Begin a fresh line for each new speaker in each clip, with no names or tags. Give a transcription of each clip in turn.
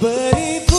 baby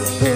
Pe-